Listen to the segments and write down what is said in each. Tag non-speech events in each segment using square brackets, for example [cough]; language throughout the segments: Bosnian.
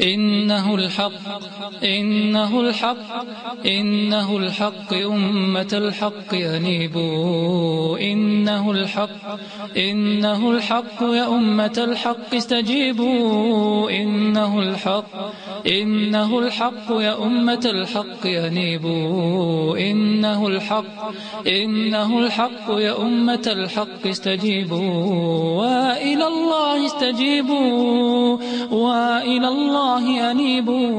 إنه الحق إنه الحق إنه الحق أمة الحق أنيبوا إنه الحق إنه الحق يا أمة الحق استجيبوا. إنه الحق إنه الحق يا أمة الحق أنيبوا إنه الحق إنه الحق يا أمة الحق استجيبوا. وإلى الله استجيبوا. وإلى الله الله أنيبوا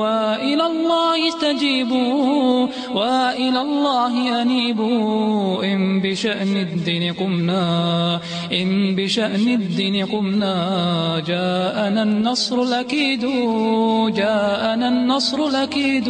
وإلى الله استجيبوا وإلى الله أنيبوا إن بشأن الدين قمنا إن بشأن الدين قمنا. جاءنا النصر لكيد جاءنا النصر لكيد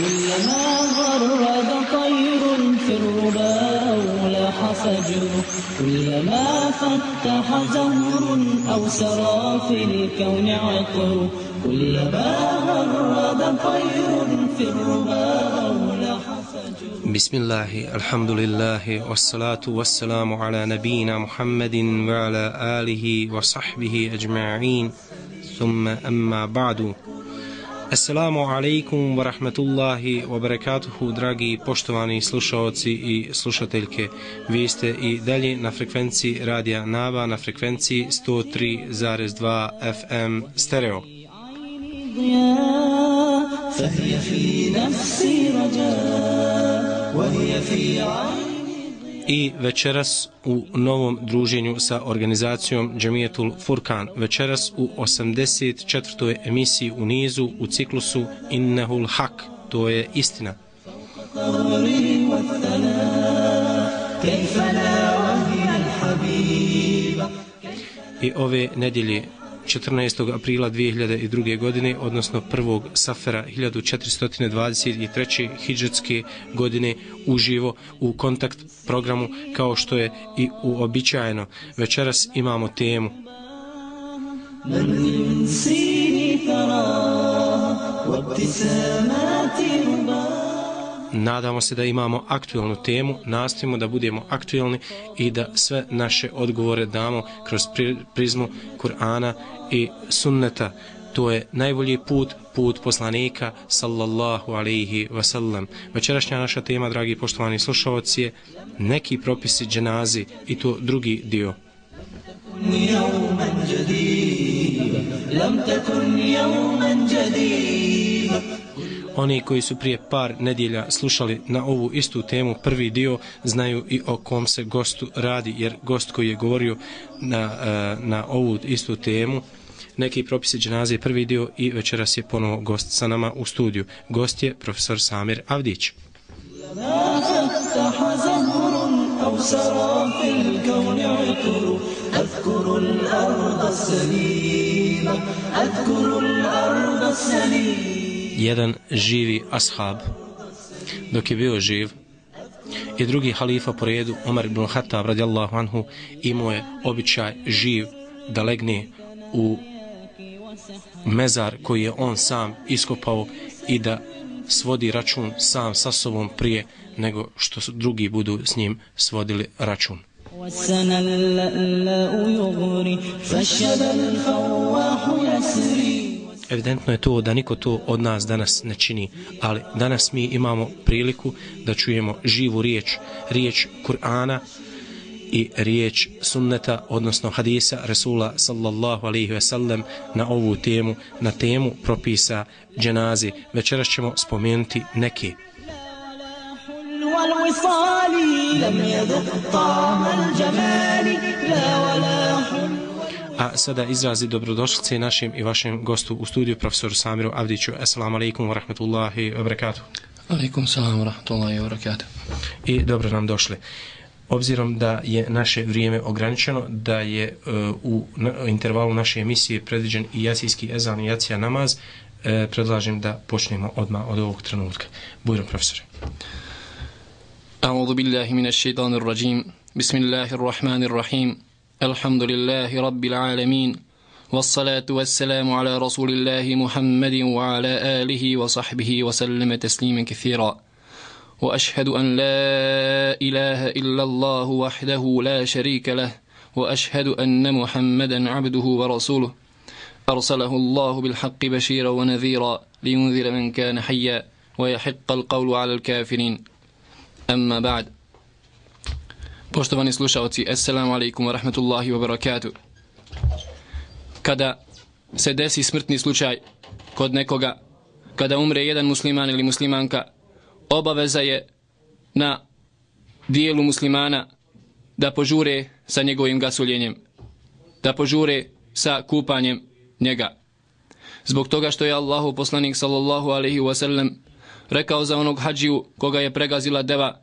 كلما غرد طير في الربا أو فجر كلما فتح زهر أو سرى في الكون عطر كلما غرد طير في الربا أو بسم الله الحمد لله والصلاة والسلام على نبينا محمد وعلى آله وصحبه أجمعين. ثم أما بعد Assalamu alaikum wa rahmatullahi wa barakatuhu, dragi poštovani slušalci i slušateljke. Vi ste i dalje na frekvenciji Radija Nava na frekvenciji 103.2 FM stereo. فهي في نفسي رجاء وهي في عيني i večeras u novom druženju sa organizacijom Džemijetul Furkan. Večeras u 84. emisiji u nizu u ciklusu Innehul Hak, to je istina. I ove nedjelje 14. aprila 2002. godine, odnosno 1. safera 1423. hidžetske godine uživo u kontakt programu kao što je i uobičajeno. Večeras imamo temu من سيني ثراها وابتسامات رباها Nadamo se da imamo aktuelnu temu, nastojimo da budemo aktuelni i da sve naše odgovore damo kroz pri- prizmu Kur'ana i sunneta. To je najbolji put, put poslanika, sallallahu alaihi wasallam. Večerašnja naša tema, dragi poštovani slušalci, je neki propisi dženazi i to drugi dio. يوما جديدا لم تكن يوما جديدا Oni koji su prije par nedjelja slušali na ovu istu temu prvi dio znaju i o kom se gostu radi jer gost koji je govorio na, e, na ovu istu temu neki propisi dženaze prvi dio i večeras je ponovo gost sa nama u studiju. Gost je profesor Samir Avdić. ما فتح زهر أو سرى في الكون عطر أذكر الأرض السليمة أذكر الأرض السليمة Jedan živi ashab dok je bio živ i drugi halifa po redu Omar ibn Khattab radijallahu anhu imao je običaj živ da legne u mezar koji je on sam iskopao i da svodi račun sam sa sobom prije nego što su drugi budu s njim svodili račun. والسنى اللألاء يغري فالشذا الفواح يسري Evidentno je to da niko to od nas danas ne čini, ali danas mi imamo priliku da čujemo živu riječ, riječ Kur'ana i riječ sunneta, odnosno hadisa Resula sallallahu alaihi ve sellem na ovu temu, na temu propisa dženazi. Večeras ćemo spomenuti neke. A sada izrazi dobrodošlice našim i vašem gostu u studiju, profesoru Samiru Avdiću. Assalamu alaikum wa rahmatullahi wa barakatuh. Alaikum salam wa rahmatullahi wa barakatuh. I dobro nam došli. Uh, Obzirom da je naše vrijeme ograničeno, da je uh, u na, intervalu naše emisije predviđen i jacijski ezan i jacija namaz, uh, predlažem da počnemo odmah od ovog trenutka. Bujrom, profesore. أعوذ بالله من الشيطان الرجيم بسم الله الرحمن الرحيم الحمد لله رب العالمين والصلاة والسلام على رسول الله محمد وعلى آله وصحبه وسلم تسليما كثيرا وأشهد أن لا إله إلا الله وحده لا شريك له وأشهد أن محمدا عبده ورسوله أرسله الله بالحق بشيرا ونذيرا لينذر من كان حيا ويحق القول على الكافرين أما بعد Poštovani slušalci, assalamu alaikum wa rahmatullahi wa barakatuh. Kada se desi smrtni slučaj kod nekoga, kada umre jedan musliman ili muslimanka, obaveza je na dijelu muslimana da požure sa njegovim gasuljenjem, da požure sa kupanjem njega. Zbog toga što je Allahu poslanik sallallahu alaihi wasallam rekao za onog hađiju koga je pregazila deva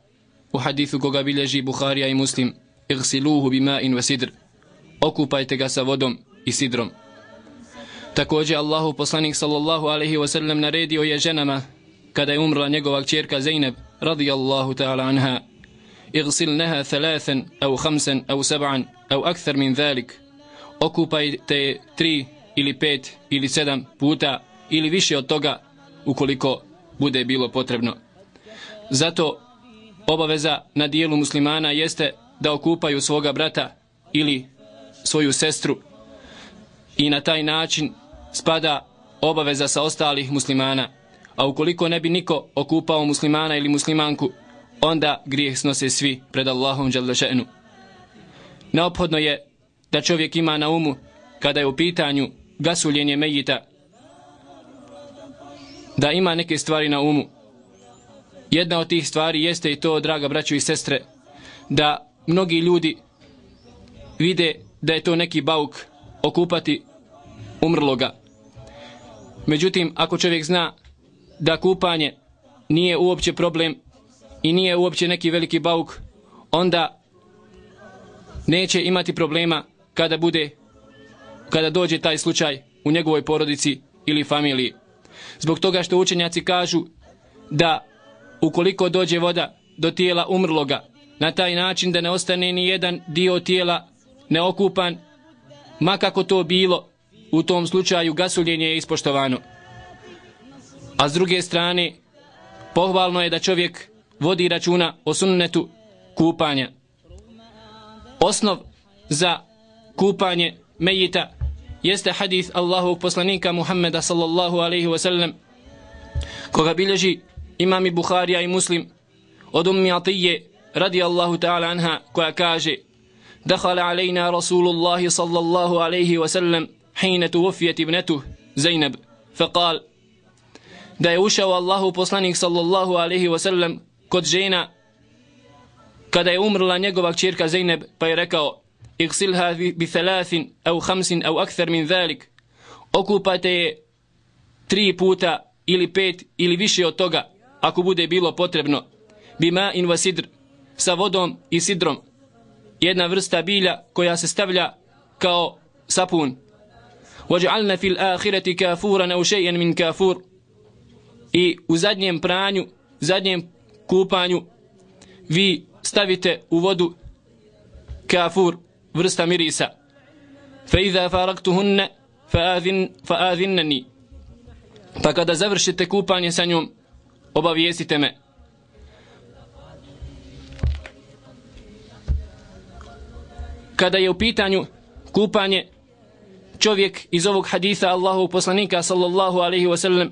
u hadithu koga bilježi Buharija i Muslim Igsiluhu bima in vasidr Okupajte ga sa vodom i sidrom. Također Allahu poslanik sallallahu alaihi wasallam naredio je ženama kada je umrla njegova čerka Zeynep radijallahu ta'ala anha Igsilneha thalathan au khamsan au sab'an au akthar min dhalik Okupajte tri ili pet ili sedam puta ili više od toga ukoliko bude bilo potrebno. Zato obaveza na dijelu muslimana jeste da okupaju svoga brata ili svoju sestru i na taj način spada obaveza sa ostalih muslimana. A ukoliko ne bi niko okupao muslimana ili muslimanku, onda grijeh snose svi pred Allahom Đalešenu. Neophodno je da čovjek ima na umu kada je u pitanju gasuljenje mejita da ima neke stvari na umu. Jedna od tih stvari jeste i to, draga braćo i sestre, da mnogi ljudi vide da je to neki bauk okupati umrloga. Međutim, ako čovjek zna da kupanje nije uopće problem i nije uopće neki veliki bauk, onda neće imati problema kada bude kada dođe taj slučaj u njegovoj porodici ili familiji. Zbog toga što učenjaci kažu da ukoliko dođe voda do tijela umrloga, na taj način da ne ostane ni jedan dio tijela neokupan, makako to bilo, u tom slučaju gasuljenje je ispoštovano. A s druge strane, pohvalno je da čovjek vodi računa o sunnetu kupanja. Osnov za kupanje mejita jeste hadith Allahovog poslanika Muhammeda sallallahu alaihi wasallam koga bilježi imami Bukharija i Muslim od ummi Atije radi Allahu ta'ala anha koja kaže دخل علينا رسول الله صلى الله عليه وسلم حين توفيت ابنته زينب فقال da je ušao Allahu poslanik sallallahu alaihi wasallam kod žena kada je umrla njegova čirka Zeynep pa je rekao iksilha bi thalathin au hamsin au akthar min dhalik. Okupate je tri puta ili pet ili više od toga ako bude bilo potrebno. Bima in vasidr sa vodom i sidrom. Jedna vrsta bilja koja se stavlja kao sapun. Waj'alna fil akhirati kafuran au shay'an min kafur i u zadnjem pranju zadnjem kupanju vi stavite u vodu kafur vrsta mirisa. Fa iza faraktuhunne fa faadhinnani. Pa kada završite kupanje sa njom, obavijestite me. Kada je u pitanju kupanje, čovjek iz ovog haditha Allahu poslanika sallallahu alaihi wasallam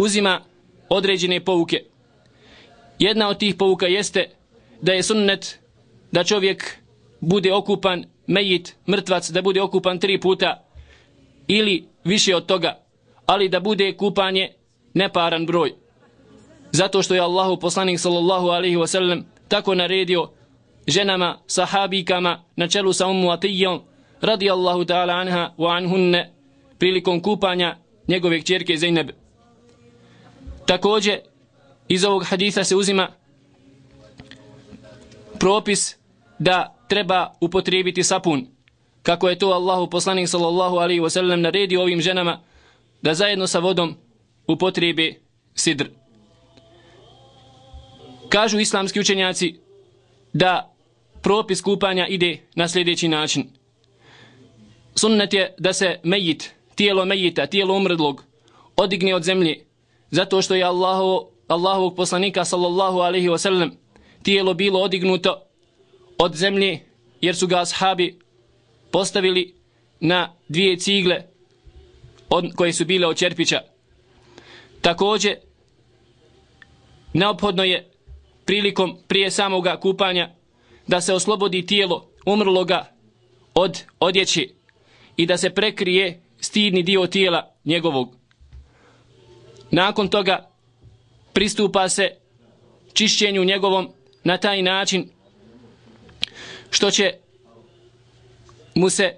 uzima određene pouke. Jedna od tih pouka jeste da je sunnet da čovjek bude okupan mejit, mrtvac, da bude okupan tri puta ili više od toga, ali da bude kupanje neparan broj. Zato što je Allahu poslanik sallallahu alaihi wasallam tako naredio ženama, sahabikama na čelu sa umu Atijom radi Allahu ta'ala anha wa anhunne prilikom kupanja njegove kćerke Zainab. Također iz ovog haditha se uzima propis da treba upotrijebiti sapun, kako je to Allahu poslanik sallallahu alaihi wasallam naredio ovim ženama da zajedno sa vodom upotrijebi sidr. Kažu islamski učenjaci da propis kupanja ide na sljedeći način. sunnet je da se mejit, tijelo mejita, tijelo umrdlog, odigne od zemlje, zato što je Allahu, Allahovog poslanika sallallahu alaihi wa sallam tijelo bilo odignuto od zemlje, jer su ga ashabi postavili na dvije cigle od, koje su bile od čerpića. Također, neophodno je prilikom prije samoga kupanja da se oslobodi tijelo umrloga od odjeće i da se prekrije stidni dio tijela njegovog. Nakon toga pristupa se čišćenju njegovom na taj način što će mu se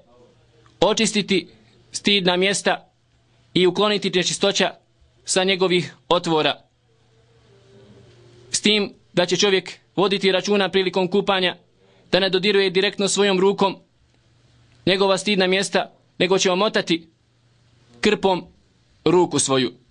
očistiti stidna mjesta i ukloniti nečistoća sa njegovih otvora. S tim da će čovjek voditi računa prilikom kupanja da ne dodiruje direktno svojom rukom njegova stidna mjesta, nego će omotati krpom ruku svoju.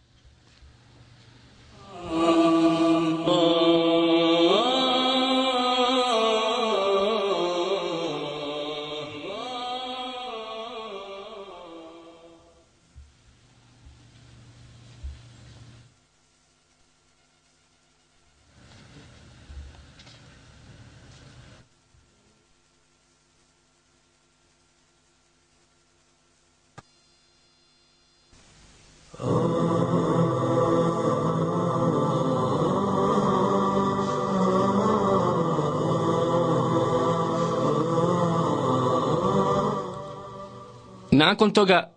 Nakon toga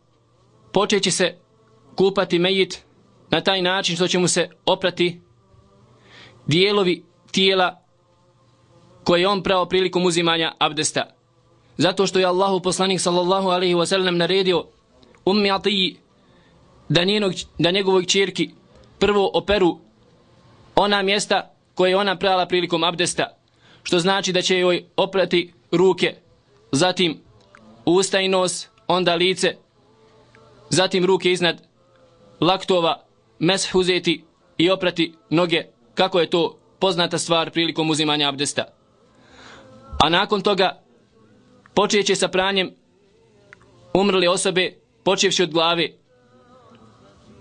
počeće se kupati mejit na taj način što će mu se oprati dijelovi tijela koje on pravo prilikom uzimanja abdesta. Zato što je Allahu poslanik sallallahu alaihi wasallam naredio ummi atiji da, njenog, da njegovoj čirki prvo operu ona mjesta koje je ona prala prilikom abdesta. Što znači da će joj oprati ruke, zatim usta i nos, onda lice, zatim ruke iznad laktova, mes uzeti i oprati noge, kako je to poznata stvar prilikom uzimanja abdesta. A nakon toga počeće sa pranjem umrle osobe, počevši od glave.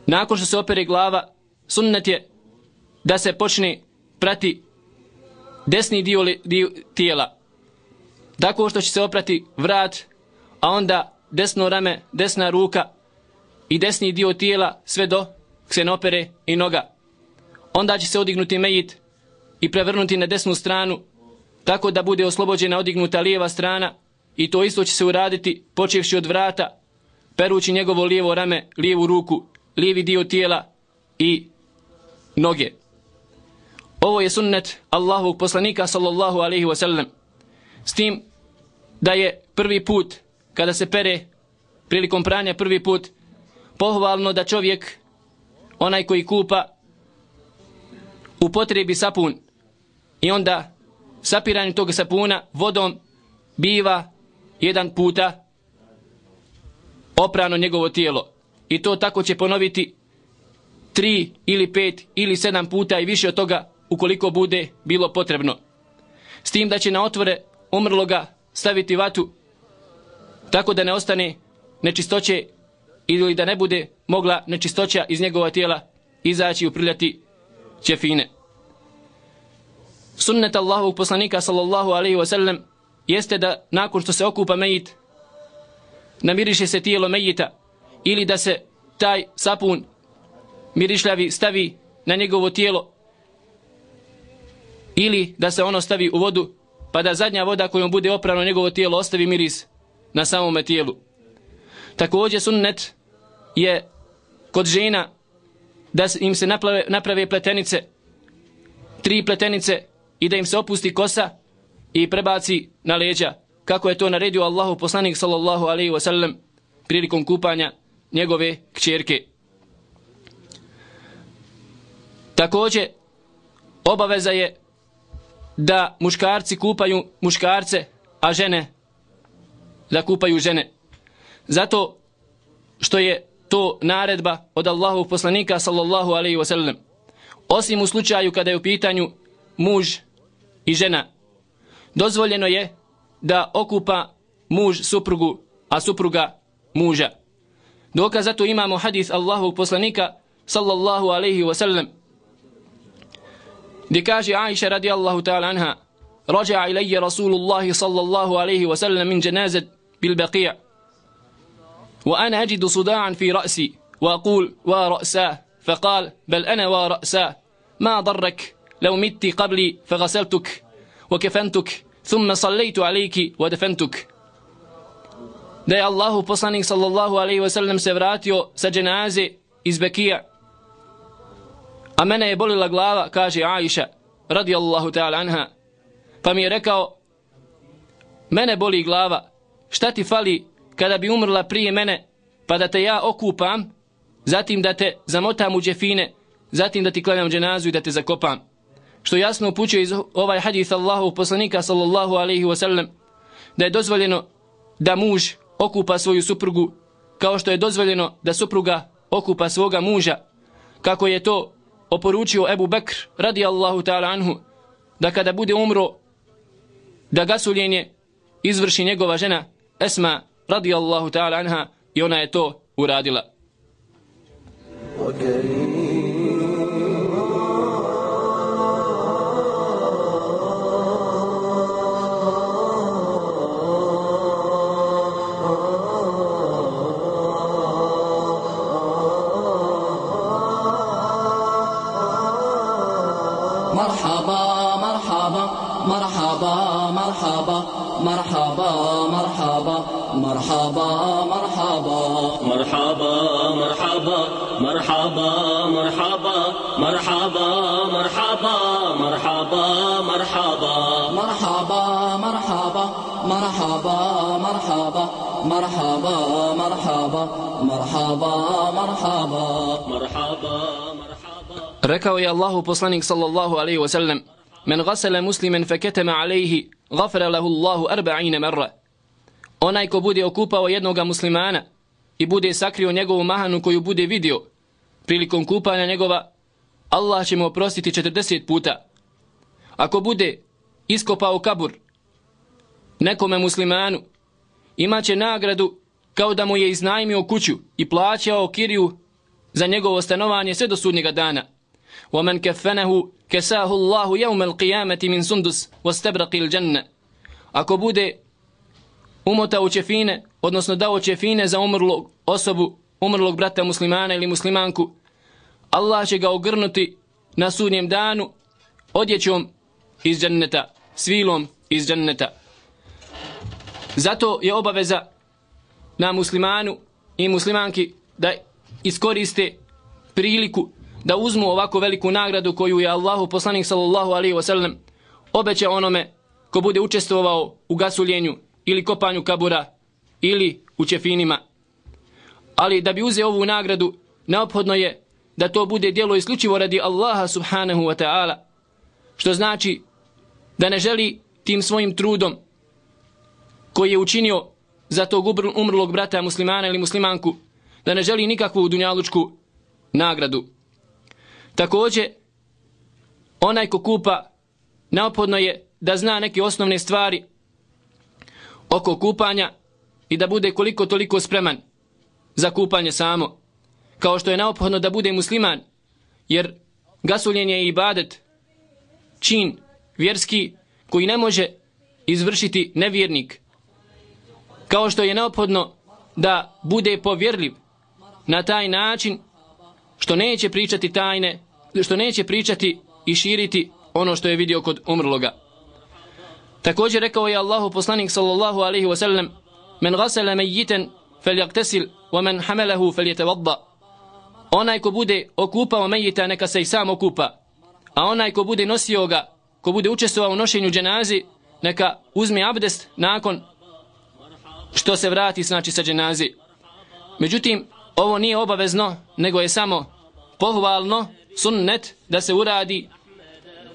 Nakon što se opere glava, sunnet je da se počne prati desni dio, dio tijela. Tako što će se oprati vrat, a onda desno rame, desna ruka i desni dio tijela sve do ksenopere i noga. Onda će se odignuti mejit i prevrnuti na desnu stranu tako da bude oslobođena odignuta lijeva strana i to isto će se uraditi počevši od vrata, perući njegovo lijevo rame, lijevu ruku, lijevi dio tijela i noge. Ovo je sunnet Allahovog poslanika sallallahu alaihi wasallam. S tim da je prvi put kada se pere prilikom pranja prvi put pohvalno da čovjek onaj koji kupa upotrebi sapun i onda sapiranje tog sapuna vodom biva jedan puta oprano njegovo tijelo i to tako će ponoviti tri ili pet ili sedam puta i više od toga ukoliko bude bilo potrebno. S tim da će na otvore umrloga staviti vatu tako da ne ostane nečistoće ili da ne bude mogla nečistoća iz njegova tijela izaći i upriljati ćefine. Sunnet Allahovog poslanika sallallahu alaihi wa sallam jeste da nakon što se okupa mejit namiriše se tijelo mejita ili da se taj sapun mirišljavi stavi na njegovo tijelo ili da se ono stavi u vodu pa da zadnja voda kojom bude oprano njegovo tijelo ostavi miris na samome tijelu. Također sunnet je kod žena da im se naprave, naprave pletenice, tri pletenice i da im se opusti kosa i prebaci na leđa, kako je to naredio Allahu poslanik sallallahu alaihi wasallam prilikom kupanja njegove kćerke. Također, obaveza je da muškarci kupaju muškarce, a žene da kupaju žene. Zato što je to naredba od Allahu poslanika sallallahu alaihi wasallam. Osim u slučaju kada je u pitanju muž i žena, dozvoljeno je da okupa muž suprugu, a supruga muža. Dokaz zato imamo hadis Allahu poslanika sallallahu alaihi wasallam. Gdje kaže Aisha radijallahu ta'ala anha, Raja ilaje Rasulullahi sallallahu alaihi wasallam min dženazet بالبقيع وأنا أجد صداعا في رأسي وأقول ورأساه فقال بل أنا ورأساه ما ضرك لو مت قبلي فغسلتك وكفنتك ثم صليت عليك ودفنتك da je Allahu poslanik sallallahu alaihi wa sallam se vratio sa dženaze iz Bekija. A mene je bolila glava, kaže Aisha, radijallahu ta'ala anha. Pa mi je rekao, mene boli glava, šta ti fali kada bi umrla prije mene, pa da te ja okupam, zatim da te zamotam u džefine, zatim da ti klanjam dženazu i da te zakopam. Što jasno upućuje iz ovaj hadith Allahu poslanika sallallahu alaihi wasallam, da je dozvoljeno da muž okupa svoju suprugu kao što je dozvoljeno da supruga okupa svoga muža kako je to oporučio Ebu Bekr radi Allahu ta'ala anhu da kada bude umro da gasuljenje izvrši njegova žena Esma radi Allahu ta'ala anha i ona je to uradila. Okay. مرحبا مرحبا مرحبا مرحبا مرحبا مرحبا مرحبا مرحبا مرحبا مرحبا مرحبا مرحبا مرحبا مرحبا مرحبا مرحبا مرحبا مرحبا مرحبا مرحبا مرحبا مرحبا مرحبا ركوا يا الله بوصلنك صلى الله عليه وسلم من غسل مسلما فكتم عليه غفر له الله أربعين مرة Onaj ko bude okupao jednoga muslimana i bude sakrio njegovu mahanu koju bude vidio prilikom kupanja njegova, Allah će mu oprostiti 40 puta. Ako bude iskopao kabur nekome muslimanu, imaće nagradu kao da mu je iznajmio kuću i plaćao kiriju za njegovo stanovanje sve do sudnjega dana. وَمَنْ كَفَّنَهُ كَسَاهُ اللَّهُ يَوْمَ الْقِيَامَةِ مِنْ سُنْدُسِ وَاسْتَبْرَقِ الْجَنَّةِ Ako bude umotao čefine, odnosno dao čefine za umrlog osobu, umrlog brata muslimana ili muslimanku, Allah će ga ogrnuti na sudnjem danu odjećom iz džanneta, svilom iz džanneta. Zato je obaveza na muslimanu i muslimanki da iskoriste priliku da uzmu ovako veliku nagradu koju je Allahu poslanik sallallahu alaihi wasallam obećao onome ko bude učestvovao u gasuljenju ili kopanju kabura ili u čefinima. Ali da bi uzeo ovu nagradu, neophodno je da to bude djelo isključivo radi Allaha subhanahu wa ta'ala. Što znači da ne želi tim svojim trudom koji je učinio za tog umrlog brata muslimana ili muslimanku, da ne želi nikakvu dunjalučku nagradu. Također, onaj ko kupa, neophodno je da zna neke osnovne stvari oko kupanja i da bude koliko toliko spreman za kupanje samo. Kao što je neophodno da bude musliman, jer gasuljenje je ibadet, čin vjerski koji ne može izvršiti nevjernik. Kao što je neophodno da bude povjerljiv na taj način što neće pričati tajne, što neće pričati i širiti ono što je vidio kod umrloga. Također rekao je Allahu poslanik sallallahu alaihi wasallam Men gasele mejiten fel jaktesil wa men hamelehu fel jetevadda Onaj ko bude okupao mejita neka se i sam okupa. A onaj ko bude nosio ga ko bude učestvovao u nošenju dženazi neka uzme abdest nakon što se vrati znači sa dženazi. Međutim ovo nije obavezno nego je samo pohvalno sunnet da se uradi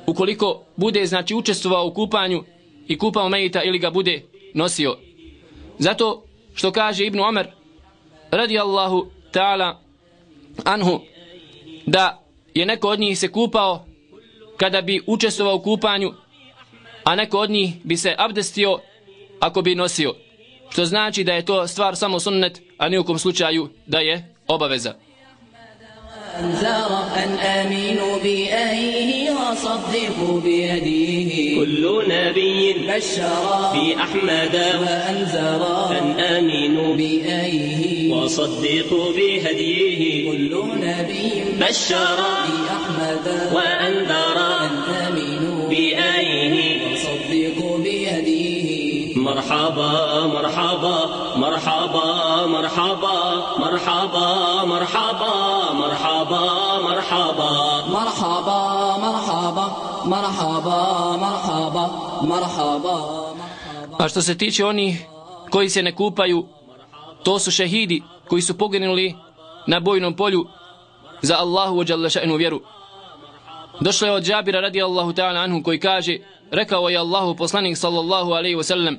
ukoliko bude znači učestvovao u kupanju i kupao mejita ili ga bude nosio. Zato što kaže Ibnu Omer radi Allahu ta'ala anhu da je neko od njih se kupao kada bi učestvovao u kupanju a neko od njih bi se abdestio ako bi nosio. što znači da je to stvar samo sunnet, a nijukom slučaju da je obaveza. أنذر أن آمنوا بآيه وصدقوا بهديه. كل نبي بشر بأحمد وأنذر أن آمنوا بآيه وصدقوا بهديه. كل نبي بشر بأحمد وأنذر أن آمنوا بآيه وصدقوا بهديه. مرحبا مرحبا مرحبا مرحبا مرحبا مرحبا. مرحبا مرحبا مرحبا مرحبا مرحبا مرحبا مرحبا A što se tiče onih koji se ne kupaju, to su šehidi koji su poginuli na bojnom polju za Allahu ođalla še'nu vjeru. Došlo je od Džabira radi Allahu ta'ala anhu koji kaže, rekao je Allahu poslanik sallallahu alaihi wa sallam,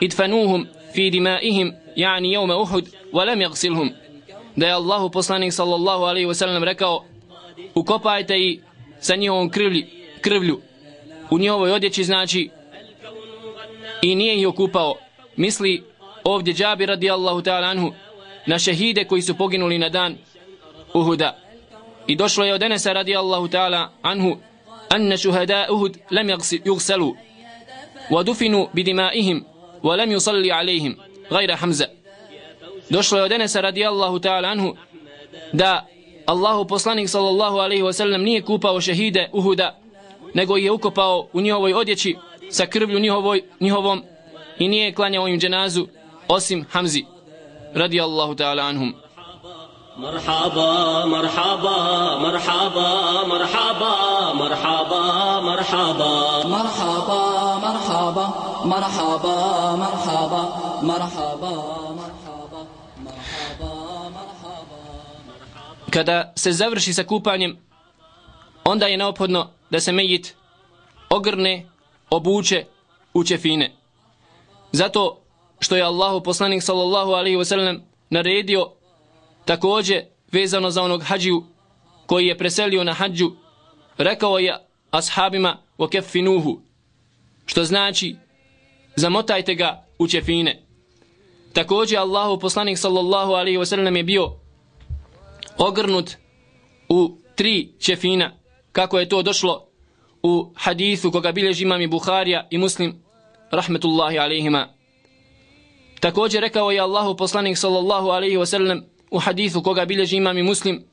idfanuhum fi dimaihim, yani jevme Uhud, wa lam jagsilhum. Da je Allahu poslanik sallallahu alaihi wa sallam rekao, ukopajte i sa njihovom krvlji, krvlju, u njihovoj odjeći znači i nije ih okupao. Misli ovdje Džabi radi Allahu ta'ala anhu na šehide koji su poginuli na dan Uhuda. I došlo je od Enesa radi Allahu ta'ala anhu anna šuhada Uhud لم يغسلوا wa dufinu ولم wa عليهم yusalli alaihim gajra Hamza. Došlo je od Enesa radi Allahu ta'ala anhu da Allahu poslanik sallallahu alaihi wa sallam nije kupao šehide Uhuda nego je ukopao u njihovoj odjeći sa krvlju njihovoj, njihovom i nije klanjao im dženazu osim Hamzi radi Allahu ta'ala anhum مرحبا مرحبا مرحبا مرحبا مرحبا مرحبا مرحبا مرحبا مرحبا مرحبا مرحبا مرحبا Kada se završi sa kupanjem onda je neophodno da se mejit ogrne, obuče u čefine. Zato što je Allahu poslanik sallallahu alaihi wa sallam naredio takođe vezano za onog hađiju koji je preselio na hađu, rekao je ashabima o kefinuhu, što znači zamotajte ga u čefine. Takođe Allahu poslanik sallallahu alaihi wa sallam je bio ogrnut u tri čefina, kako je to došlo u hadithu koga bilježi imam i Buharija i Muslim, rahmetullahi alejhima. Također rekao je Allahu poslanik sallallahu alaihi ve sellem u hadithu koga bilježi imam i Muslim,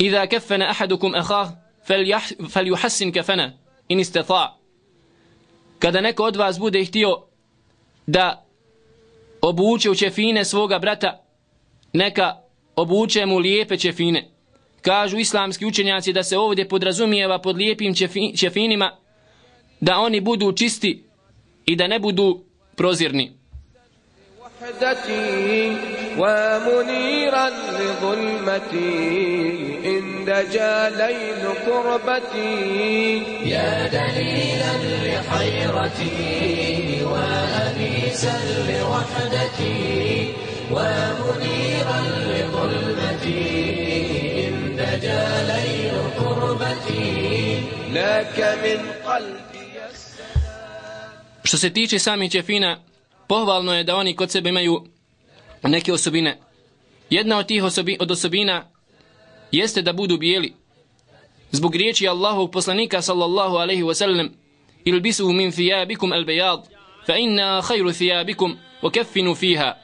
Iza kefene ahadukum ahah, fel juhassin kefene, in istata. Kada neko od vas bude htio da obuče u čefine svoga brata, neka obuče mu lijepe čefine. Kažu islamski učenjaci da se ovdje podrazumijeva pod lijepim čefinima da oni budu čisti i da ne budu prozirni. وحدتي ومنيرا لظلمتي إن دجا ليل كربتي يا دليلا لحيرتي وأنيسا لوحدتي ومنيرا لظلمتي إن دجا ليل كربتي لك من قلبي Što se tiče samih čefina, pohvalno je da oni kod sebe imaju neke osobine. Jedna od tih osobi, od osobina jeste da budu bijeli. Zbog riječi Allahovog poslanika sallallahu alaihi wa sallam ilbisu min thijabikum al bejad fa inna khayru thijabikum wa keffinu fiha.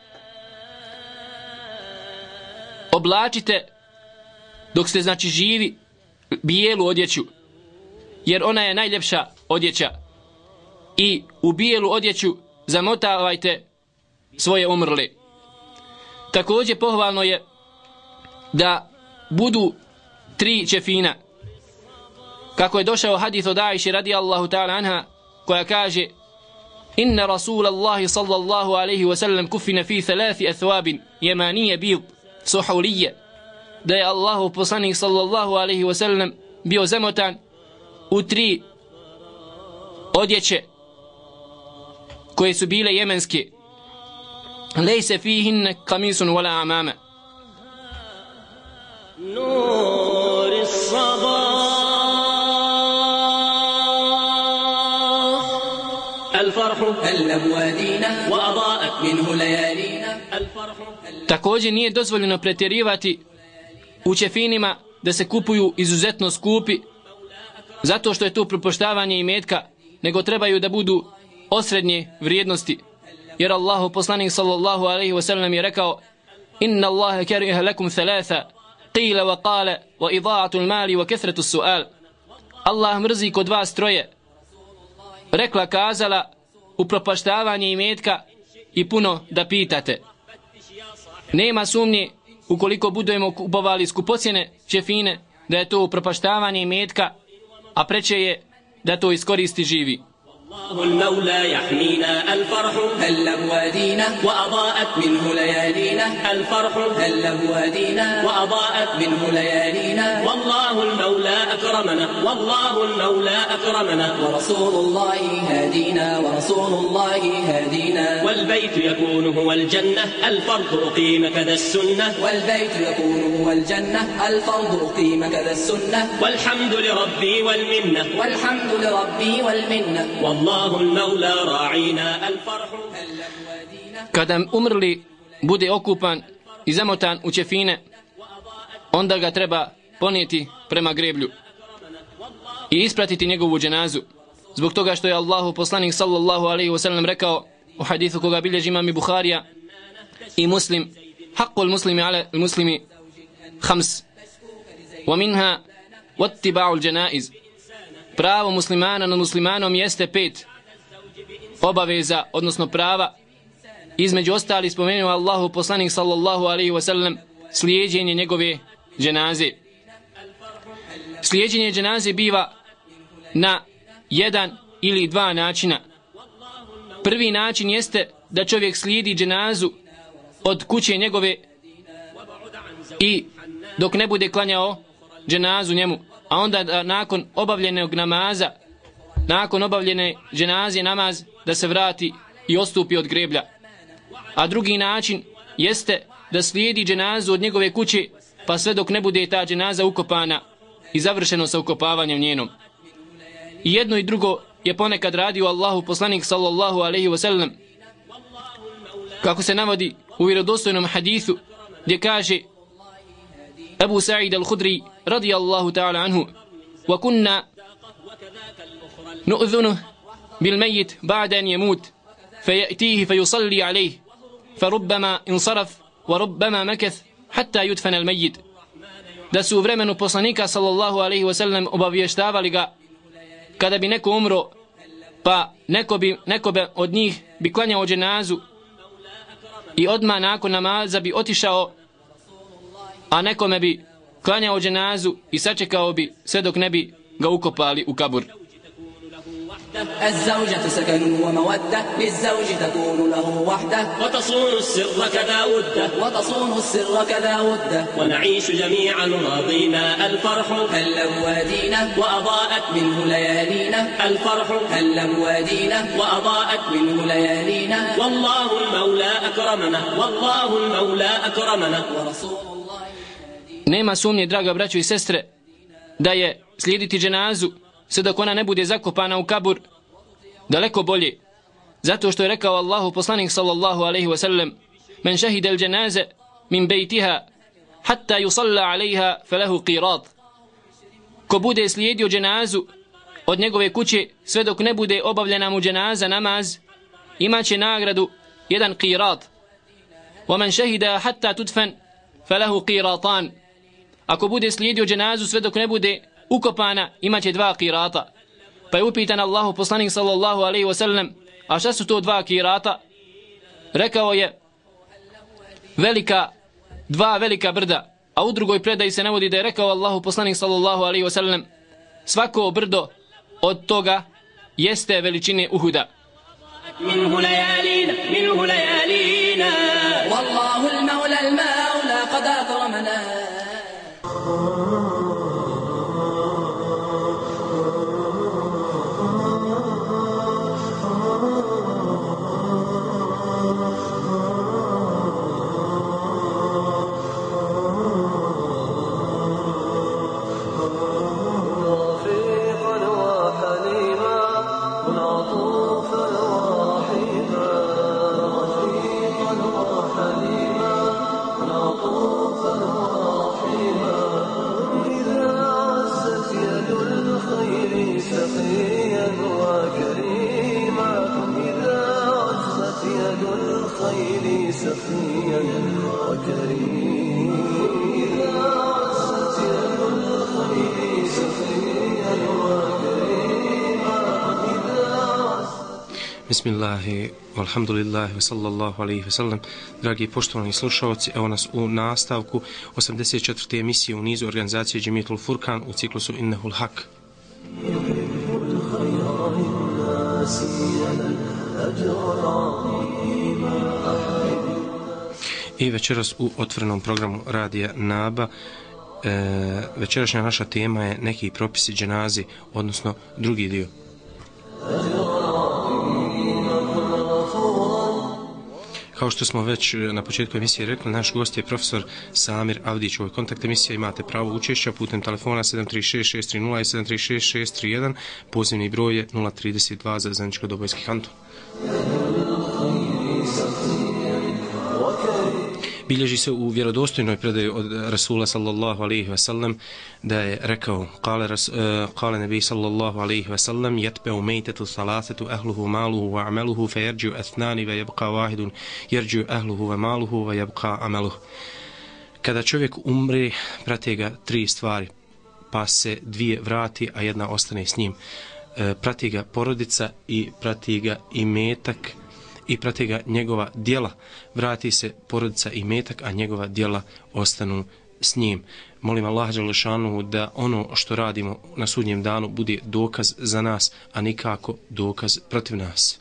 Oblačite dok ste znači živi bijelu odjeću jer ona je najljepša odjeća i u bijelu odjeću zamotavajte svoje umrle. Također pohvalno je da budu tri čefina. Kako je došao hadith od Aisha radijallahu ta'ala anha koja kaže Inna rasulallahi sallallahu alaihi wa sallam kufina fi thalathi athwabin jemanije bil suhulije da je Allahu poslanik sallallahu alaihi wa sallam bio zamotan u tri odjeće koje su bile jemenske. Lejse fihinne kamisun wala amame. نور الصباح الفرح هل أبوادينا وأضاءت منه ليالينا Također nije dozvoljeno pretjerivati u ćefinima da se kupuju izuzetno skupi zato što je to propoštavanje i metka, nego trebaju da budu osrednje vrijednosti. Jer Allahu poslanik sallallahu alaihi wa sallam je rekao Inna Allahe kariha lakum thalatha qila wa qala wa ida'atu mali wa kathratu su'al. Allah mrzi kod vas troje. Rekla kazala upropaštavanje i metka i puno da pitate. Nema sumnje ukoliko budemo kupovali skupocjene čefine da je to upropaštavanje metka a preče je da to iskoristi živi. الله المولى يحمينا الفرح. هل بوادينا وأضاءت منه ليالينا الفرح. هل بوادينا وأضاءت منه ليالينا. والله المولى أكرمنا. والله المولى أكرمنا. ورسول الله هادينا. ورسول الله هادينا. والبيت يكون هو الجنة. الفرض أقيم كذا السنة. والبيت يكون هو الجنة. الفرض أقيم كذا السنة. والحمد لربي والمنة. والحمد لربي والمنة. والله Kada umrli bude okupan i zamotan u čefine, onda ga treba ponijeti prema greblju i ispratiti njegovu dženazu. Zbog toga što je Allahu poslanik sallallahu alaihi wa sallam rekao u hadithu koga bilježi imam i Bukharija i muslim, haqqul muslimi ala muslimi khams wa minha wattiba'ul janaiz Pravo muslimana nad muslimanom jeste pet obaveza, odnosno prava između ostali spomenuo Allahu poslanik sallallahu alaihi wasallam slijedjenje njegove dženaze. Slijedjenje dženaze biva na jedan ili dva načina. Prvi način jeste da čovjek slijedi dženazu od kuće njegove i dok ne bude klanjao dženazu njemu, a onda da nakon obavljenog namaza, nakon obavljene dženazije namaz, da se vrati i ostupi od greblja. A drugi način jeste da slijedi dženazu od njegove kuće pa sve dok ne bude ta dženaza ukopana i završeno sa ukopavanjem njenom. I jedno i drugo je ponekad radio Allahu poslanik sallallahu alaihi wasallam, kako se navodi u vjerodostojnom hadithu gdje kaže Sa'id al-Khudri radijallahu ta'ala anhu wa kunna nu'dhunu bil mejit ba'da an yamut فيأتيه فيصلي عليه فربما انصرف وربما مكث حتى يدفن الميت da su u vremenu poslanika sallallahu alaihi wasallam obavještavali ga kada bi neko umro pa neko bi, neko bi od njih bi klanjao dženazu i odma nakon namaza bi otišao a nekome bi klanjao dženazu i sačekao bi sve dok ne bi ga ukopali u kabur. الزوجة سكن ومودة للزوج تكون له وحدة. وتصون السر كذا ودة. وتصون السر كذا ودة. ونعيش جميعا راضينا. الفرح هل بوادينا وأضاءت منه ليالينا. الفرح هل بوادينا وأضاءت منه ليالينا. والله المولى أكرمنا. والله المولى أكرمنا. ورسول Nema sumnje, draga braćo i sestre, da je slijediti dženazu sve dok ona ne bude zakopana u kabur daleko bolje. Zato što je rekao Allahu poslanik sallallahu alaihi wa sallam men šahide il dženaze min bejtiha hatta yusalla alaiha falahu qirat. Ko bude slijedio dženazu od njegove kuće sve dok ne bude obavljena mu dženaza namaz imaće nagradu jedan qirat. ومن شهد حتى تدفن فله قيراطان ako bude slijedio dženazu sve dok ne bude ukopana, imaće dva kirata. Pa je upitan Allahu poslanik sallallahu alaihi wasallam, a šta su to dva kirata? Rekao je, velika, dva velika brda, a u drugoj predaji se navodi da je rekao Allahu poslanik sallallahu alaihi wasallam, svako brdo od toga jeste veličine Uhuda. منه ليالينا منه ليالينا والله المولى المولى قد أكرمنا Oh. Bismillahi, alhamdulillahi, wa sallallahu alaihi wa sallam. Dragi poštovani slušalci, evo nas u nastavku 84. emisije u nizu organizacije Džemijetul Furkan u ciklusu Innehul Hak. I večeras u otvorenom programu radija NABA e, večerašnja naša tema je neki propisi dženazi, odnosno drugi dio. Kao što smo već e, na početku emisije rekli, naš gost je profesor Samir Avdić. Ovoj kontakt emisije imate pravo učešća putem telefona 736-630 i 736-631. Pozivni broj je 032 za Zaničko Dobojski kanton. Bilježi se u vjerodostojnoj predaji od Rasula sallallahu alaihi ve sellem da je rekao kale, ras, uh, kale nebi sallallahu alaihi ve sellem jetbeu mejtetu salasetu ehluhu maluhu wa ameluhu fe jerđu ethnani ve jebka vahidun jerđu ehluhu ve maluhu ve jebka ameluhu. Kada čovjek umri, prate ga tri stvari, pa se dvije vrati, a jedna ostane s njim. E, prati ga porodica i prati ga i metak, i prate ga njegova dijela, vrati se porodica i metak, a njegova dijela ostanu s njim. Molim Allah Đalešanu da ono što radimo na sudnjem danu bude dokaz za nas, a nikako dokaz protiv nas.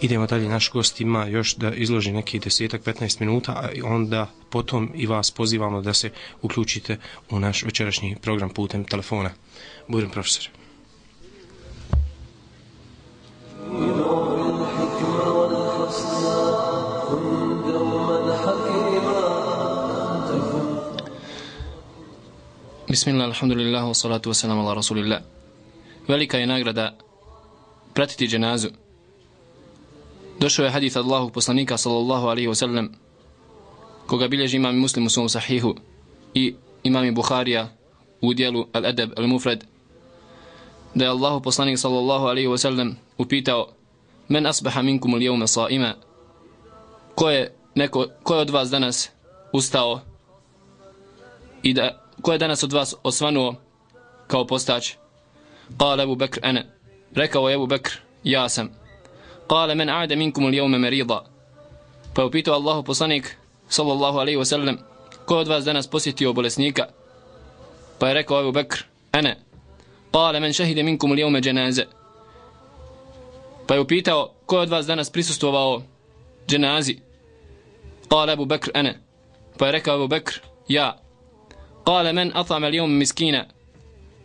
Idemo dalje, naš gost ima još da izloži neki desetak, 15 minuta, a onda potom i vas pozivamo da se uključite u naš večerašnji program putem telefona. Budem profesor. Bismillah, alhamdulillah, wa salatu wa salam ala rasulillah. Velika je nagrada pratiti dženazu. Došao je hadith Allahog poslanika sallallahu alaihi wa sallam koga bilježi imam muslim u svom sahihu i imam Buharija u dijelu Al-Adab Al-Mufrad da je Allahu poslanik sallallahu alaihi wa sallam upitao men asbaha minkum al-yawma sa'ima? Ko je neko ko je od vas danas ustao i da ko je danas od vas osvanuo kao postač? Qala Abu Bakr ana. Rekao je Abu Bakr ja sam. Qala men aada minkum ul jevme merida. pa je upitao Allahu poslanik sallallahu alaihi wa sallam ko je od vas danas posjetio bolesnika? Pa je rekao Abu Bakr ana. قال من شهد منكم اليوم جنازة فيبيتوا كو أدواز دانس بريسوستوا جنازي قال أبو بكر أنا فركا أبو بكر يا قال من أطعم اليوم مسكينة